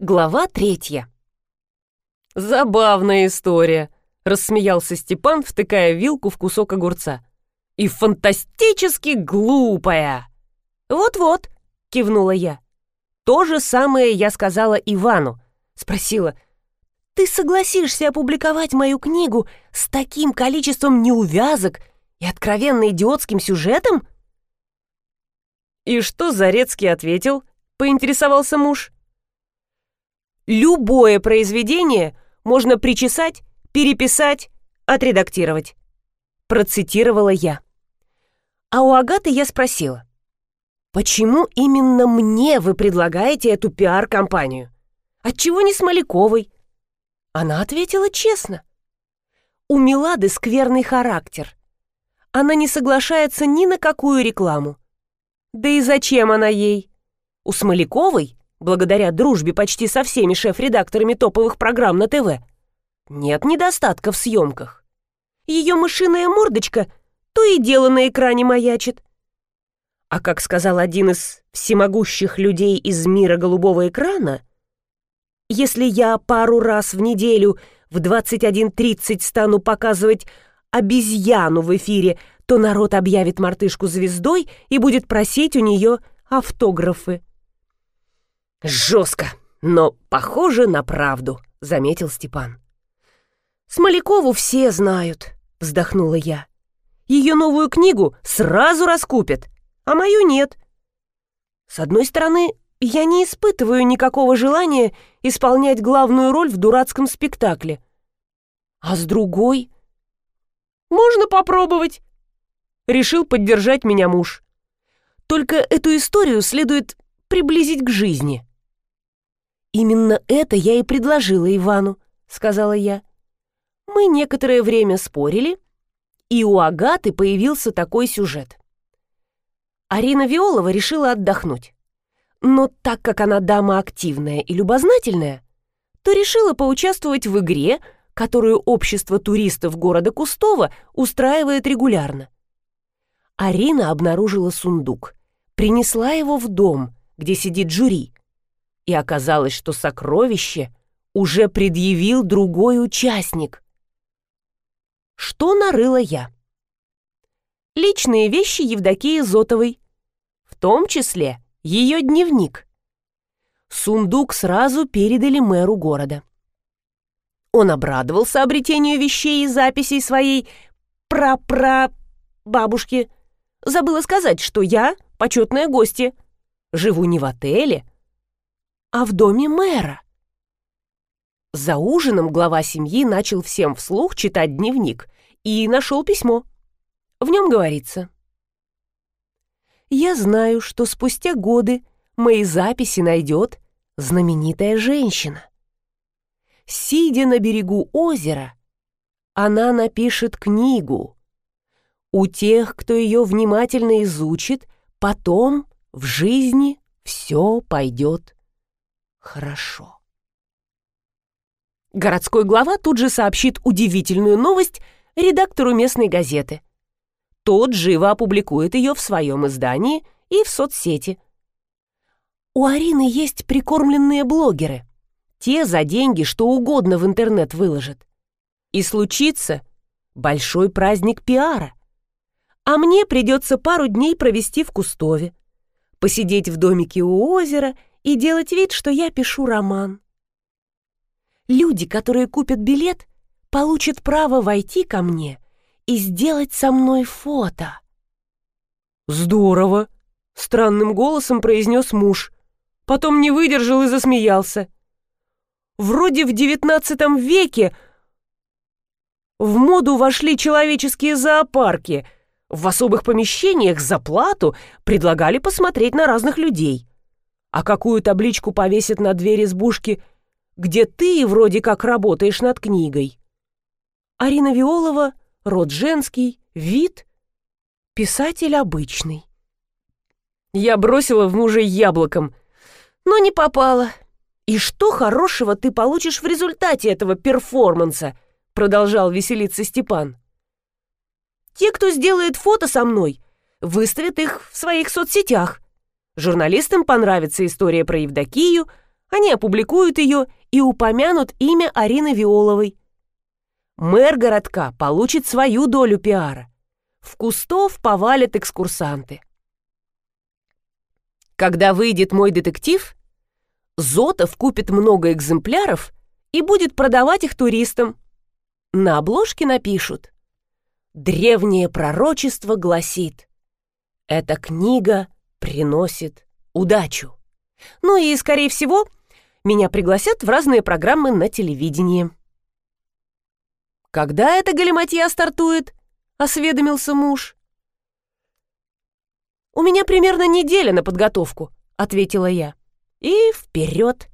Глава третья. «Забавная история», — рассмеялся Степан, втыкая вилку в кусок огурца. «И фантастически глупая!» «Вот-вот», — кивнула я. «То же самое я сказала Ивану». Спросила, «Ты согласишься опубликовать мою книгу с таким количеством неувязок и откровенно идиотским сюжетом?» «И что Зарецкий ответил?» — поинтересовался муж. Любое произведение можно причесать, переписать, отредактировать. Процитировала я. А у Агаты я спросила. Почему именно мне вы предлагаете эту пиар-компанию? Отчего не Смоляковой? Она ответила честно. У Милады скверный характер. Она не соглашается ни на какую рекламу. Да и зачем она ей? У Смоляковой благодаря дружбе почти со всеми шеф-редакторами топовых программ на ТВ, нет недостатка в съемках. Ее мышиная мордочка то и дело на экране маячит. А как сказал один из всемогущих людей из мира голубого экрана, если я пару раз в неделю в 21.30 стану показывать обезьяну в эфире, то народ объявит мартышку звездой и будет просить у нее автографы. «Жестко, но похоже на правду», — заметил Степан. «Смолякову все знают», — вздохнула я. «Ее новую книгу сразу раскупят, а мою нет. С одной стороны, я не испытываю никакого желания исполнять главную роль в дурацком спектакле. А с другой... Можно попробовать. Решил поддержать меня муж. Только эту историю следует приблизить к жизни. «Именно это я и предложила Ивану», — сказала я. Мы некоторое время спорили, и у Агаты появился такой сюжет. Арина Виолова решила отдохнуть. Но так как она дама активная и любознательная, то решила поучаствовать в игре, которую общество туристов города Кустова устраивает регулярно. Арина обнаружила сундук, принесла его в дом, где сидит жюри, и оказалось, что сокровище уже предъявил другой участник. Что нарыла я? Личные вещи Евдокии Зотовой, в том числе ее дневник. Сундук сразу передали мэру города. Он обрадовался обретению вещей и записей своей пра-пра бабушки. Забыла сказать, что я почетная гостья. Живу не в отеле, а в доме мэра. За ужином глава семьи начал всем вслух читать дневник и нашел письмо. В нем говорится. «Я знаю, что спустя годы мои записи найдет знаменитая женщина. Сидя на берегу озера, она напишет книгу. У тех, кто ее внимательно изучит, потом в жизни все пойдет хорошо. Городской глава тут же сообщит удивительную новость редактору местной газеты. Тот живо опубликует ее в своем издании и в соцсети. У Арины есть прикормленные блогеры. Те за деньги что угодно в интернет выложат. И случится большой праздник пиара. А мне придется пару дней провести в Кустове, посидеть в домике у озера – и делать вид, что я пишу роман. Люди, которые купят билет, получат право войти ко мне и сделать со мной фото. «Здорово!» — странным голосом произнес муж. Потом не выдержал и засмеялся. «Вроде в девятнадцатом веке в моду вошли человеческие зоопарки. В особых помещениях за плату предлагали посмотреть на разных людей а какую табличку повесят на дверь избушки, где ты вроде как работаешь над книгой. Арина Виолова, род женский, вид, писатель обычный. Я бросила в мужа яблоком, но не попала. И что хорошего ты получишь в результате этого перформанса? Продолжал веселиться Степан. Те, кто сделает фото со мной, выставят их в своих соцсетях. Журналистам понравится история про Евдокию, Они опубликуют ее и упомянут имя Арины Виоловой. Мэр городка получит свою долю пиара. В кустов повалят экскурсанты. Когда выйдет мой детектив, Зотов купит много экземпляров и будет продавать их туристам. На обложке напишут «Древнее пророчество гласит, эта книга приносит удачу». Ну и, скорее всего, меня пригласят в разные программы на телевидении. «Когда эта галиматья стартует?» — осведомился муж. «У меня примерно неделя на подготовку», — ответила я. «И вперед!»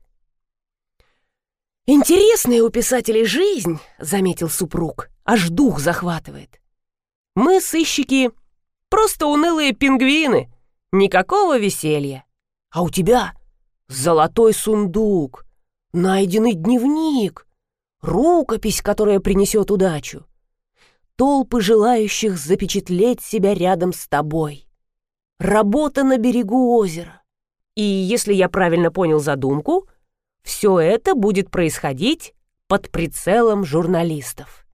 «Интересная у писателей жизнь», — заметил супруг, — «аж дух захватывает. Мы, сыщики, просто унылые пингвины, никакого веселья. А у тебя золотой сундук, найденный дневник, рукопись, которая принесет удачу, толпы желающих запечатлеть себя рядом с тобой, работа на берегу озера. И если я правильно понял задумку, все это будет происходить под прицелом журналистов.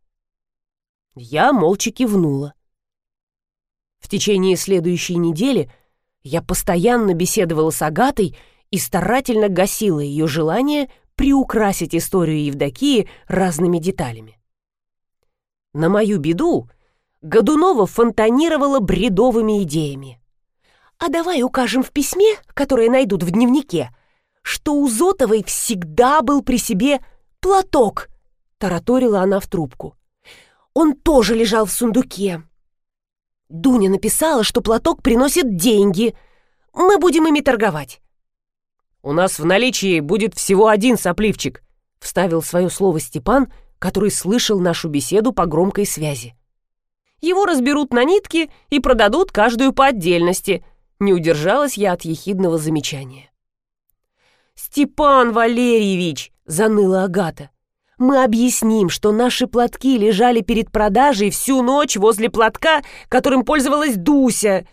Я молча кивнула. В течение следующей недели я постоянно беседовала с Агатой и старательно гасила ее желание приукрасить историю Евдокии разными деталями. На мою беду Годунова фонтанировала бредовыми идеями. «А давай укажем в письме, которое найдут в дневнике, что у Зотовой всегда был при себе платок», — тараторила она в трубку. «Он тоже лежал в сундуке». Дуня написала, что платок приносит деньги. Мы будем ими торговать. «У нас в наличии будет всего один сопливчик», — вставил свое слово Степан, который слышал нашу беседу по громкой связи. «Его разберут на нитки и продадут каждую по отдельности», — не удержалась я от ехидного замечания. «Степан Валерьевич!» — заныла Агата. «Мы объясним, что наши платки лежали перед продажей всю ночь возле платка, которым пользовалась Дуся.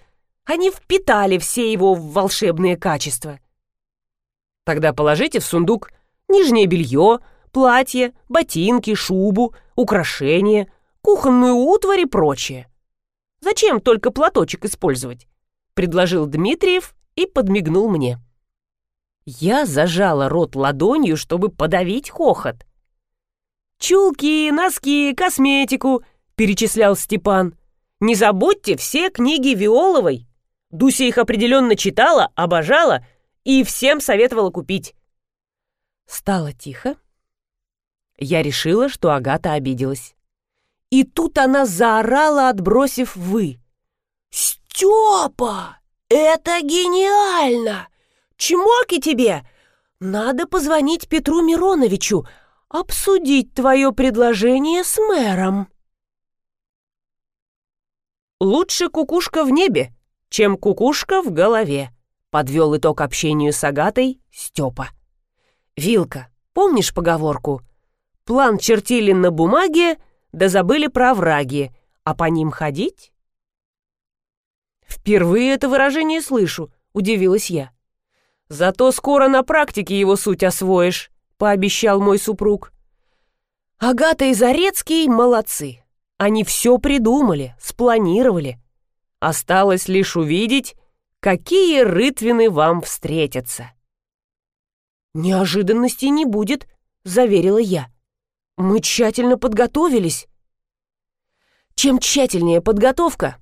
Они впитали все его волшебные качества». Тогда положите в сундук нижнее белье, платье, ботинки, шубу, украшения, кухонную утварь и прочее. Зачем только платочек использовать? Предложил Дмитриев и подмигнул мне. Я зажала рот ладонью, чтобы подавить хохот. «Чулки, носки, косметику», — перечислял Степан. «Не забудьте все книги Виоловой. Дуся их определенно читала, обожала — и всем советовала купить. Стало тихо. Я решила, что Агата обиделась. И тут она заорала, отбросив «вы». «Степа, это гениально! Чмоки тебе! Надо позвонить Петру Мироновичу, обсудить твое предложение с мэром». «Лучше кукушка в небе, чем кукушка в голове», Подвел итог общению с Агатой Степа. «Вилка, помнишь поговорку? План чертили на бумаге, да забыли про враги, а по ним ходить?» «Впервые это выражение слышу», — удивилась я. «Зато скоро на практике его суть освоишь», — пообещал мой супруг. «Агата и Зарецкий молодцы. Они все придумали, спланировали. Осталось лишь увидеть, какие рытвины вам встретятся. «Неожиданностей не будет», — заверила я. «Мы тщательно подготовились». Чем тщательнее подготовка,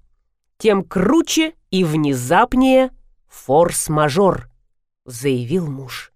тем круче и внезапнее форс-мажор, заявил муж.